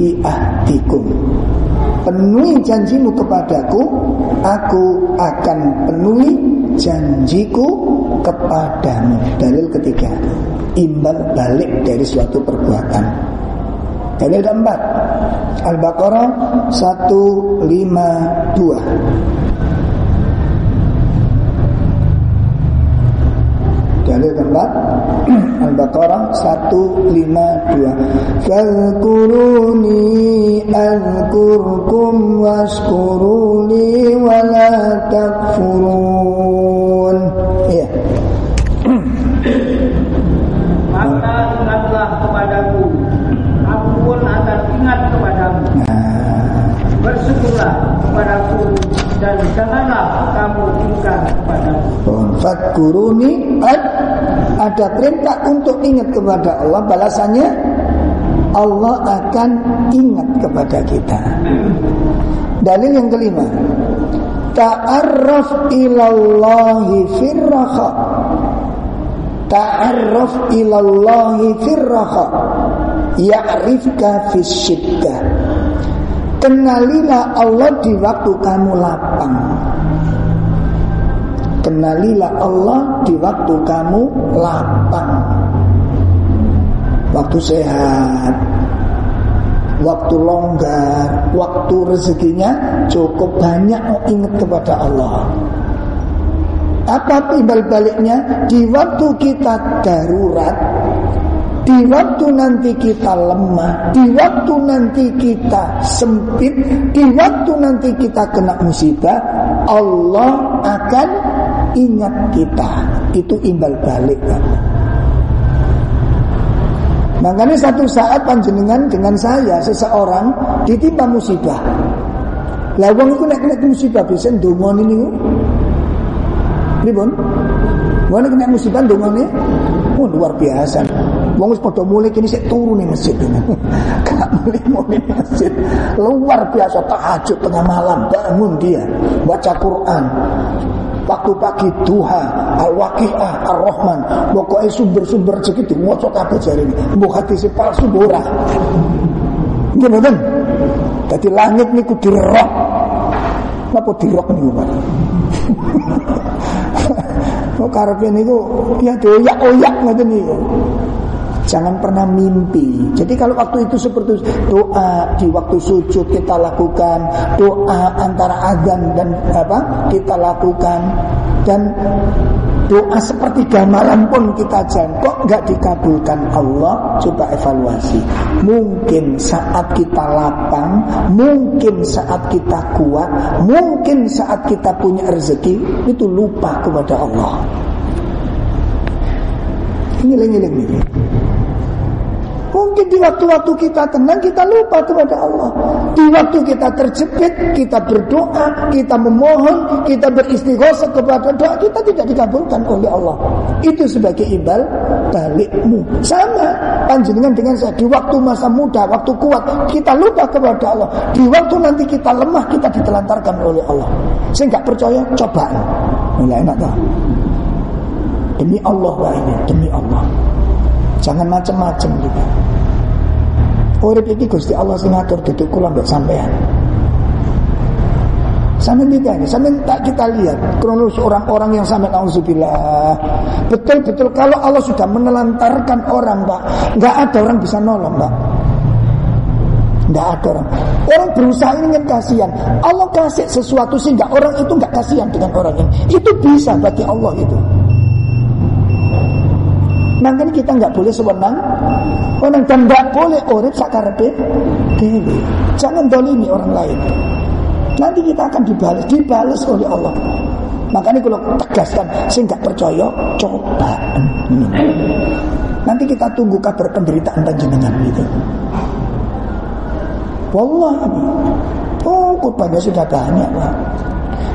bi'ahdikum Penuhi janjimu kepadaku Aku akan penuhi janjiku kepadamu. Dalil ketiga Imbal balik dari suatu perbuatan. Dalil keempat Al-Baqarah 152 Dalil keempat [CLEARS THROAT] Al-Baqarah 152 Fadkuruni Azkurkum Waskuruni Wala takfurun Iya Maka ingatlah kepadaku, aku pun akan ingat kepadamu. Nah Bersyukurlah kepadaku dan janganlah kamu ingkar kepadaku. Fadkuruni ad ada perintah untuk ingat kepada Allah balasannya Allah akan ingat kepada kita. Dalil yang kelima Ta'arraf ilallahi firraha Ta'arraf ilallahi firraha Ya'rifka fisyiddah Kenalilah Allah di waktu kamu lapang. Kenalilah Allah di waktu kamu lapang. Waktu sehat Waktu longgar Waktu rezekinya cukup banyak oh, ingat kepada Allah. Apa timbal baliknya? Di waktu kita darurat di waktu nanti kita lemah, di waktu nanti kita sempit, di waktu nanti kita kena musibah, Allah akan ingat kita. Itu imbal balik. Makanya satu saat panjenengan dengan saya seseorang ditimpa musibah. Lah wong iku nek kena musibah bisa ndongone niku. Pripun? Wong kena musibah ndongone oh, luar biasa. Wong wis padha mulai kini sik turu ning masjid. [LAUGHS] Gak mulai-mulai ning masjid. Luar biasa tahajud tengah malam bangun dia baca Quran. Waktu pagi duha al-waqiah ar-rahman. Pokoknya sumber-sumber rezeki diwaca kabeh jare ini. Mbok hadis palsu ora. Nggih kan dadi langit niku dirok. Napa dirok niku Pak? [LAUGHS] Kok karepe niku ya doyak-oyak ngoten niku Jangan pernah mimpi. Jadi kalau waktu itu seperti doa di waktu sujud kita lakukan, doa antara azan dan apa kita lakukan dan doa seperti gamalan pun kita jalan. Kok nggak dikabulkan? Allah coba evaluasi. Mungkin saat kita lapang mungkin saat kita kuat mungkin saat kita punya rezeki itu lupa kepada Allah. Ini ngiling ini Mungkin di waktu-waktu kita tenang kita lupa kepada Allah. Di waktu kita terjepit, kita berdoa, kita memohon, kita beristighosah kepada doa kita tidak dikabulkan oleh Allah. Itu sebagai ibal balikmu. Sama panjenengan dengan saya di waktu masa muda, waktu kuat kita lupa kepada Allah. Di waktu nanti kita lemah kita ditelantarkan oleh Allah. Saya nggak percaya, coba. Mulai enak tak? Demi Allah wah ini, demi Allah. Jangan macam-macam juga. Urip iki Gusti Allah sing ngatur duduk kula sampean. Sampai kita ini, sampai tak kita lihat kronologis orang-orang yang sampai nauzubillah. Betul-betul kalau Allah sudah menelantarkan orang, Pak, nggak ada orang bisa nolong, Pak. Nggak ada orang. Orang berusaha ingin kasihan. Allah kasih sesuatu sehingga orang itu nggak kasihan dengan orang ini. Itu bisa bagi Allah itu. Makanya kita nggak boleh sewenang Orang dan nggak boleh urip sakarepe dewi. Jangan dolimi orang lain. Nanti kita akan dibalas, dibalas oleh Allah. Makanya kalau tegaskan, saya nggak percaya, coba. Nanti kita tunggu kabar penderitaan dan jenengan gitu. Wallahi. Oh, korbannya sudah banyak, Pak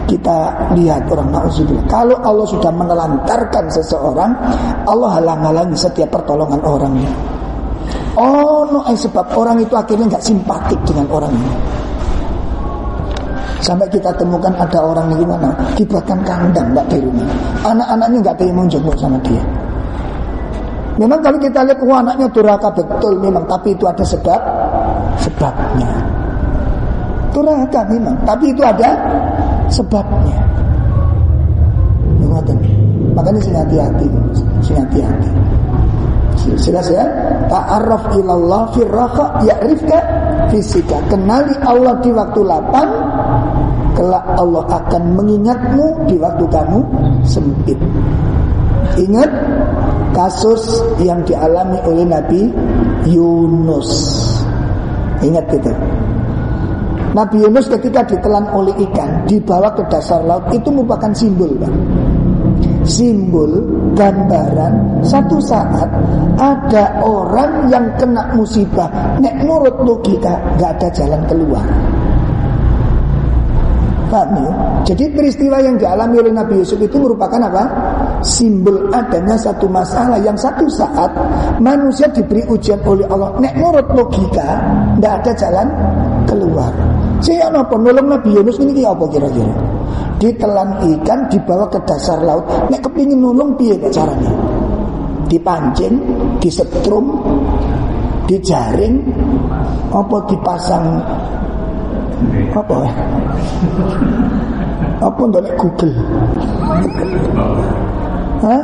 kita lihat orang na'udzubillah. Kalau Allah sudah menelantarkan seseorang, Allah halang-halangi setiap pertolongan orangnya. Oh, no, eh, sebab orang itu akhirnya nggak simpatik dengan orang ini. Sampai kita temukan ada orang di mana dibuatkan kandang nggak di rumah. Anak-anaknya nggak mau jenguk sama dia. Memang kalau kita lihat wah anaknya durhaka betul memang, tapi itu ada sebab sebabnya. Durhaka memang, tapi itu ada sebabnya. Makanya sing hati-hati, sing hati-hati. Jelas ya? Ta'arraf ilallah firraha ya'rifka fisika. Kenali Allah di waktu lapang, kelak Allah akan mengingatmu di waktu kamu sempit. Ingat kasus yang dialami oleh Nabi Yunus. Ingat gitu. Nabi Yunus ketika ditelan oleh ikan dibawa ke dasar laut itu merupakan simbol, Pak. Simbol gambaran satu saat ada orang yang kena musibah, nek nurut logika gak ada jalan keluar. Paham ya? Jadi peristiwa yang dialami oleh Nabi Yusuf itu merupakan apa? Simbol adanya satu masalah yang satu saat manusia diberi ujian oleh Allah. Nek nurut logika, tidak ada jalan keluar. Saya apa nolong Nabi Yunus ini apa kira-kira? Ditelan ikan dibawa ke dasar laut. Nek kepingin nolong piye caranya? Dipancing, disetrum, dijaring, apa dipasang apa ya? Apa ndolek Google? Hah?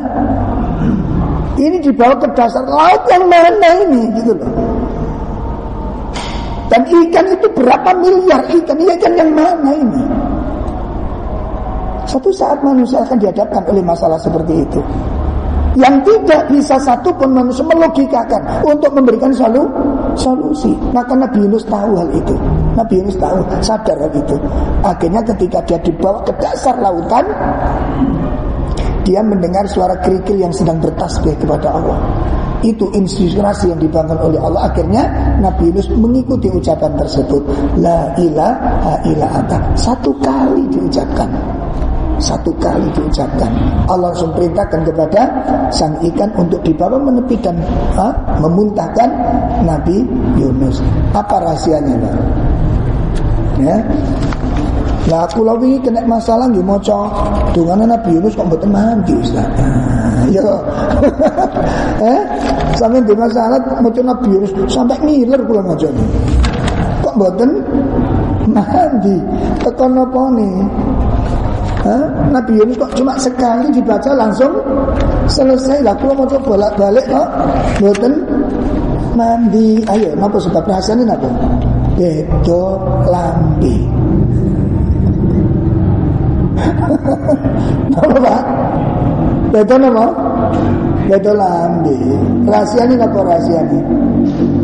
Ini dibawa ke dasar laut yang mana ini gitu loh. Dan ikan itu berapa miliar ikan? Ikan yang mana ini? Satu saat manusia akan dihadapkan oleh masalah seperti itu. Yang tidak bisa satu pun manusia melogikakan untuk memberikan solu, solusi. Maka Nabi Yunus tahu hal itu. Nabi Yunus tahu, sadar hal itu. Akhirnya ketika dia dibawa ke dasar lautan, Dia mendengar suara kerikil yang sedang bertasbih kepada Allah. Itu inspirasi yang dibangun oleh Allah. Akhirnya Nabi Yunus mengikuti ucapan tersebut. La ilaha illa anta. Satu kali diucapkan. Satu kali diucapkan. Allah langsung perintahkan kepada sang ikan untuk dibawa menepi dan ha, memuntahkan Nabi Yunus. Apa rahasianya? Ya. Lah kula wingi kena masalah nggih maca dongane Nabi Yunus kok mboten mandi Ustaz. Yo. [LAUGHS] eh, sampe di masalah maca Nabi Yunus sampai ngiler kula maca. Kok mboten mandi? Tekan napa? Hah? Nabi Yunus kok cuma sekali dibaca langsung selesai lah. Kalau mau coba bolak-balik kok, buatan mandi. Ayo, napa sebab rahasianya napa? Bedo lambi. Bedo napa? Bedo lambi. Rahasianya napa rahasianya?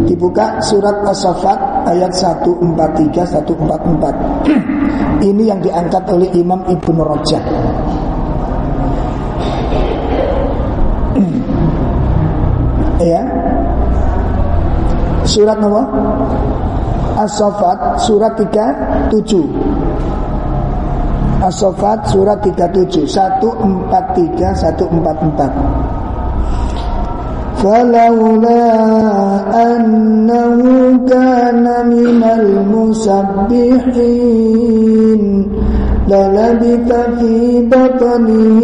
Dibuka surat As-Saffat ayat 143 144. [CLEARS THROAT] Ini yang diangkat oleh Imam Ibnu Rajab. [CLEARS THROAT] ya. Surat nomor As-Saffat surat 37. As-Saffat surat 37 143 144. فلولا أنه كان من المسبحين للبث في بطنه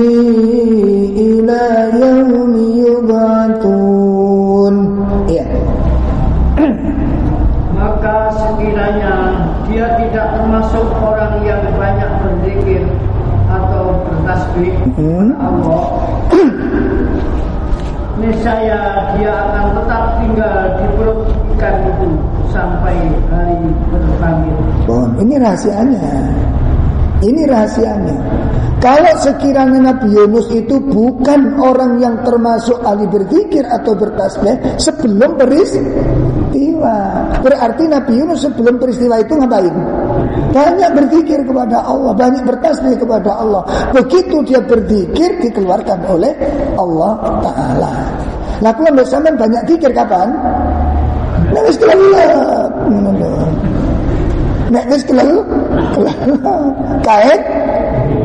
إلى يوم يبعثون ya. Maka sekiranya dia tidak termasuk orang yang banyak berzikir bertasbih Hmm. Allah niscaya dia akan tetap tinggal di perut ikan itu sampai hari berbangkit. Bon, ini rahasianya. Ini rahasianya. Kalau sekiranya Nabi Yunus itu bukan orang yang termasuk ahli berzikir atau bertasbih sebelum peristiwa. Berarti Nabi Yunus sebelum peristiwa itu ngapain? Banyak berzikir kepada Allah, banyak bertasbih kepada Allah. Begitu dia berzikir dikeluarkan oleh Allah Ta'ala. Nah, kalau bersama banyak zikir kapan? Nah, wis kelelep. Nek wis. Kait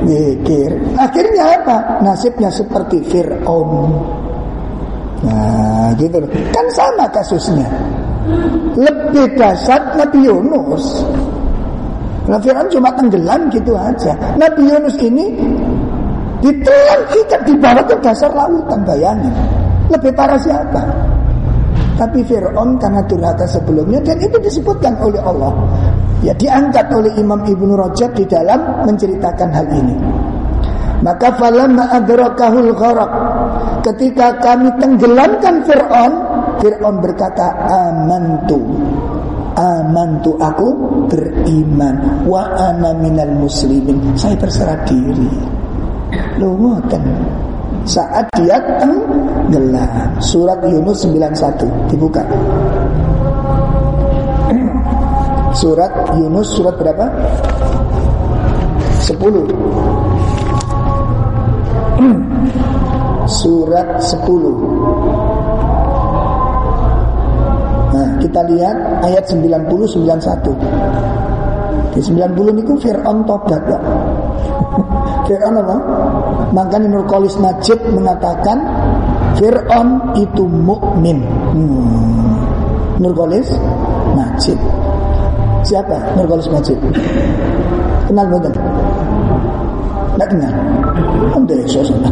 zikir. Akhirnya apa? Nasibnya seperti Fir'aun. Nah, gitu. Kan sama kasusnya. Lebih dasar Nabi Yunus. Nah, Fir'aun cuma tenggelam gitu aja. Nabi Yunus ini ditelan ikat dibawa ke dasar lautan bayangin. Lebih parah siapa? Tapi Fir'aun karena durhaka sebelumnya dan itu disebutkan oleh Allah. Ya diangkat oleh Imam Ibnu Rajab di dalam menceritakan hal ini. Maka falamma adrakahul gharaq ketika kami tenggelamkan Fir'aun, Fir'aun berkata amantu. Amantu aku beriman wa ana minal muslimin. Saya berserah diri. Loh ngoten. Saat dia tenggelam. Surat Yunus 91 dibuka. Surat Yunus surat berapa? 10 Surat 10 kita lihat ayat 90 91 Di 90 itu Fir'aun tobat Pak [LAUGHS] Fir'aun apa? Makanya Nurkolis Najib mengatakan Fir'aun itu mukmin. Hmm. Nurkolis Najib. Siapa Nurkolis Najib? Kenal bukan? Tidak kenal. Desa [LAUGHS] sana.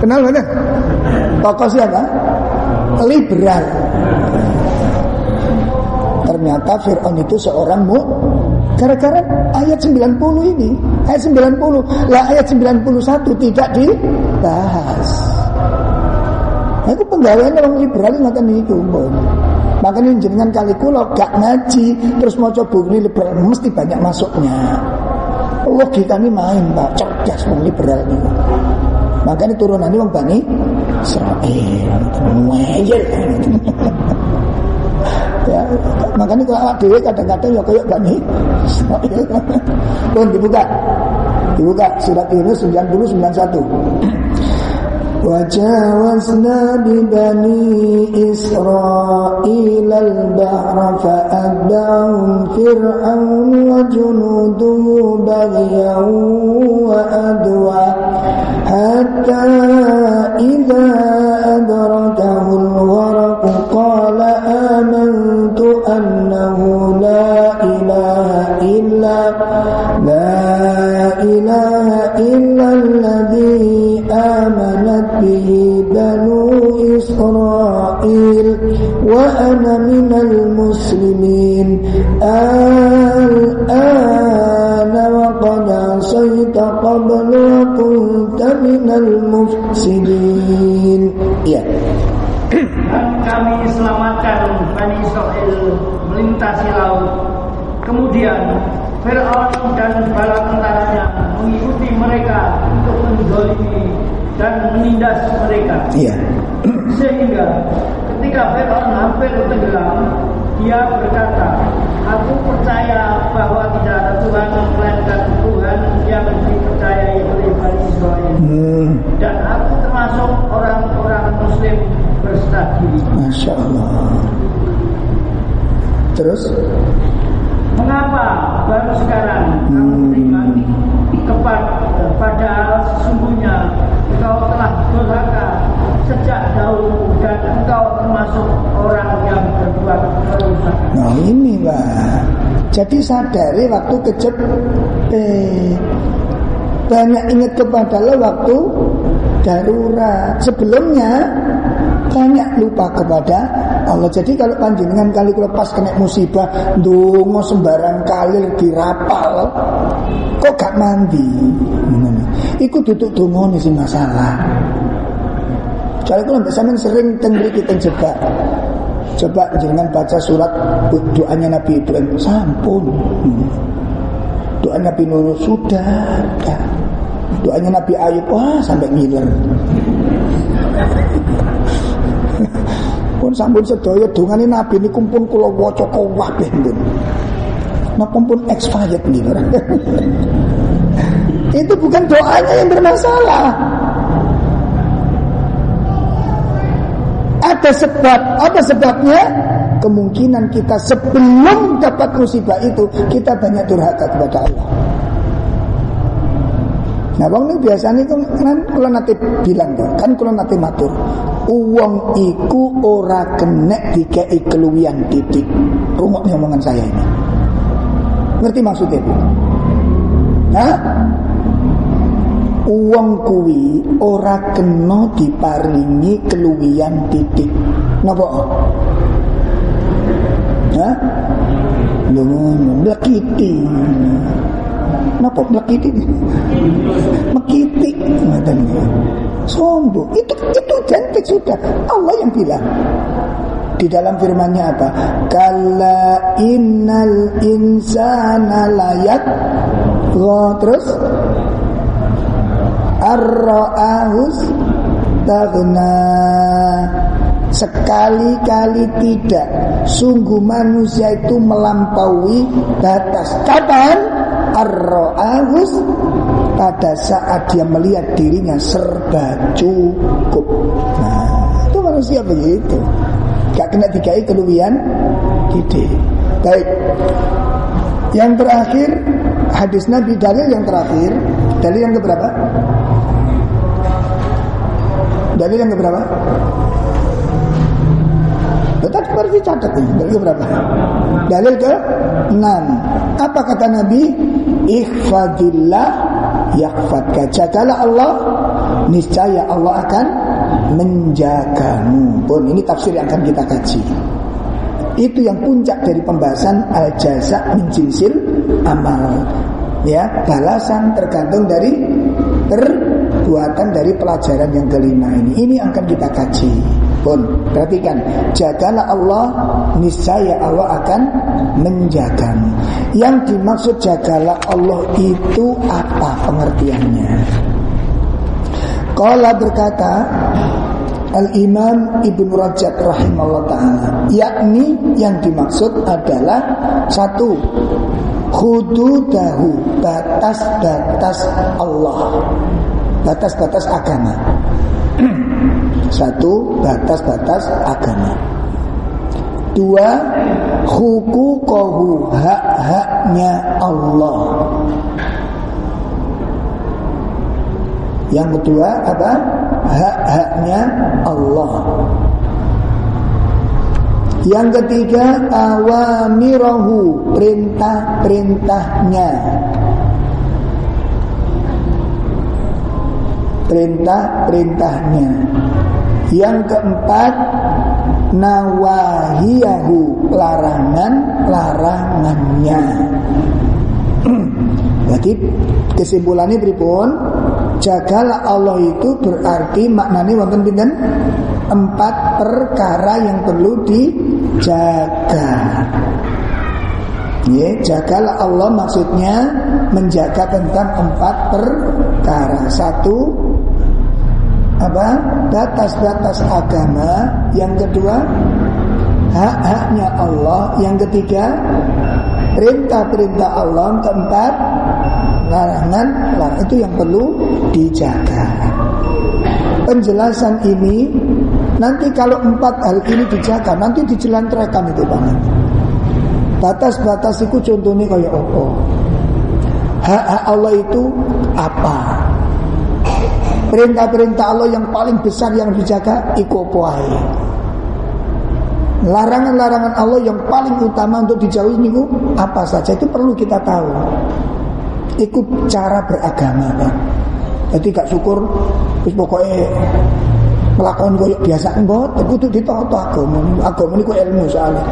Kenal bukan? Tokoh siapa? Liberal. Ternyata Fir'aun itu seorang mu Gara-gara ayat 90 ini Ayat 90 Lah ayat 91 tidak dibahas. Nah itu penggawaian orang liberal Ngatan itu Makanya jenengan kali kulo gak ngaji Terus mau coba ini liberal Mesti banyak masuknya. Logika ini main pak. Cerdas liberal ini Makanya turunan ini Bani Israel Ngeyel ya makanya kalau awak dewe kadang-kadang ya kayak bani pun dibuka Dibuka surat Yunus 90 91. وجاوزنا ببني إسرائيل البحر فأتبعهم فرعون وجنوده بغيا وأدوى حتى إذا أدركه الغرق قال آمنت أنه لا إله إلا لا إله إلا الذي آمنت به بنو إسرائيل وأنا من المسلمين. الآن وقد عصيت قبل وكنت من المفسدين ya. Dan kami selamatkan Bani Israel melintasi laut Kemudian Fir'aun dan bala tentaranya mengikuti mereka untuk mendolimi dan menindas mereka. Iya. Sehingga ketika Fir'aun hampir tenggelam, dia berkata, Aku percaya bahwa tidak ada Tuhan melainkan Tuhan yang dipercayai oleh Bani Israel. Hmm. Dan aku termasuk orang-orang Muslim berserah diri. Masya Allah. Terus? Mengapa baru sekarang kamu beriman kepada padahal sesungguhnya engkau telah durhaka sejak dahulu dan engkau termasuk orang yang berbuat kerusakan. Nah ini Pak. Jadi sadari waktu kejepit. Banyak ingat kepada Allah waktu darurat. Sebelumnya banyak lupa kepada Allah. Jadi kalau panjenengan kali lepas kena musibah, dungo sembarang kali dirapal, kok gak mandi? Iku duduk dungo nih sih masalah. Kalau itu sampai sampean sering tenggelam kita jebak. Coba jangan baca surat doanya Nabi Ibrahim sampun. Doa Nabi Nuh sudah. Ya. Doanya Nabi Ayub wah sampai ngiler. [LAUGHS] pun sampun sedaya dongane Nabi niku pun kula waca kabeh pun. Napa pun expired niku. [LAUGHS] Itu bukan doanya yang bermasalah. Ada sebab, apa sebabnya? Kemungkinan kita sebelum dapat musibah itu kita banyak durhaka kepada Allah. Nah, wong biasanya itu kan kalau nanti bilang kan kalau nanti matur, uang iku ora kenek dikei keluwian titik. Rumah omongan saya ini. Ngerti maksudnya? Hah? Uang kuwi ora kena diparingi keluwian titik. Napa? Hah? Lho, mlekiti. Napa mlekiti? Mekiti ngoten Sombong. Itu itu jantik sudah. Allah yang bilang. Di dalam firman-Nya apa? Kalla innal insana layak terus Ar-ra'ahus tagna Sekali-kali tidak. Sungguh manusia itu melampaui batas. Kapan? Ar-ra'ahus Pada saat dia melihat dirinya serba cukup. Nah itu manusia begitu. Gak kena dikai keluwian Tidak Baik. Yang terakhir Hadis Nabi dalil yang terakhir. Dalil yang keberapa? Dalil yang keberapa? Tetap harus dicatat nih. Dalil keberapa? Dalil ke 6. Apa kata Nabi? Ikhfadillah yakfadka. Jagalah Allah, niscaya Allah akan menjagamu. Pun ini tafsir yang akan kita kaji. Itu yang puncak dari pembahasan al-jaza min amal. Ya, balasan tergantung dari perbuatan dari pelajaran yang kelima ini. Ini akan kita kaji. Pun perhatikan, jagalah Allah, niscaya Allah akan menjagamu. Yang dimaksud jagalah Allah itu apa pengertiannya? Kala berkata Al-Imam Ibnu Rajab rahimahullah ta'ala Yakni yang dimaksud adalah Satu hududahu batas-batas Allah batas-batas agama. [CLEARS THROAT] Satu batas-batas agama. Dua hukukohu hak-haknya Allah. Yang kedua apa? Hak-haknya Allah. Yang ketiga awamirahu perintah-perintahnya. Perintah-perintahnya. Yang keempat nawahiyahu larangan-larangannya. [CLEARS THROAT] Jadi kesimpulannya pripun? Jagalah Allah itu berarti maknanya wonten pinten? Empat perkara yang perlu di jaga. Ya, jagalah Allah maksudnya menjaga tentang empat perkara. Satu apa? Batas-batas agama. Yang kedua, hak-haknya Allah. Yang ketiga, perintah-perintah Allah. Keempat, larangan, larangan itu yang perlu dijaga. Penjelasan ini Nanti kalau empat hal ini dijaga, nanti dijelantrekan itu banget. Batas-batas itu contohnya kayak apa? Hak-hak Allah itu apa? Perintah-perintah Allah yang paling besar yang dijaga ikopoai. Larangan-larangan Allah yang paling utama untuk dijauhi ini apa saja itu perlu kita tahu. Itu cara beragama kan. Jadi gak syukur, terus pokoknya melakukan koyok biasa mboten kudu ditata agama agama niku ilmu soalnya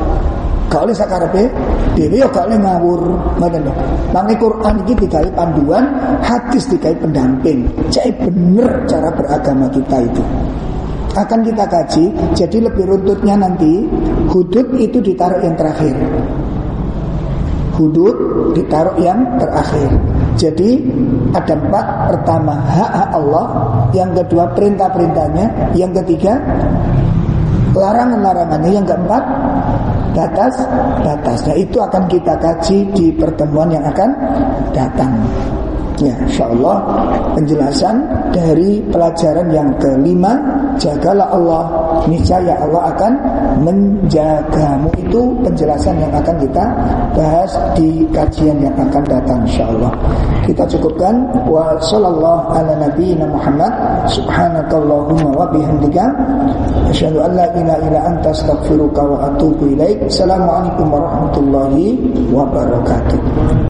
gak oleh sakarepe dhewe yo gak oleh ngawur. Ngoten lho. Nang Quran iki digawe panduan hadis digawe pendamping. Cek bener cara beragama kita itu. Akan kita kaji jadi lebih runtutnya nanti hudud itu ditaruh yang terakhir. Hudud ditaruh yang terakhir. Jadi ada empat. Pertama hak-hak Allah. Yang kedua perintah-perintahnya. Yang ketiga Larangan-larangannya. Yang keempat Batas-batasnya. Itu akan kita kaji di pertemuan yang akan datang Ya, insya Allah penjelasan dari pelajaran yang kelima, jagalah Allah, niscaya Allah akan menjagamu. Itu penjelasan yang akan kita bahas di kajian yang akan datang, insya Allah. Kita cukupkan wa sallallahu ala nabiyina Muhammad subhanakallahumma wa bihamdika asyhadu an la ilaha illa anta astaghfiruka wa atubu ilaik. Assalamualaikum warahmatullahi wabarakatuh.